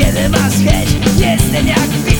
Kiedy masz chęć, jestem jak wichru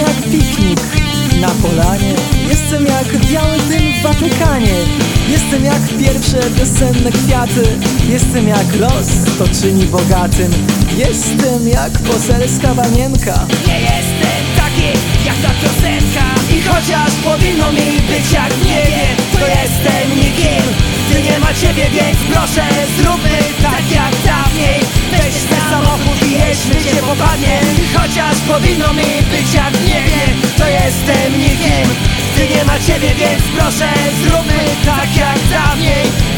Jestem jak pierwsze wiosenne kwiaty. Jestem jak los, to czyni bogatym. Jestem jak poselska wanienka Nie jestem taki jak ta piosenka. I chociaż powinno mi być jak nie wiem To jestem nikim. Gdy nie ma ciebie, więc proszę zróbmy tak jak dawniej. Weź ten samochód i jedźmy gdzie popadnie. Chociaż powinno mi Nie ma ciebie, więc proszę zróbmy tak jak dawniej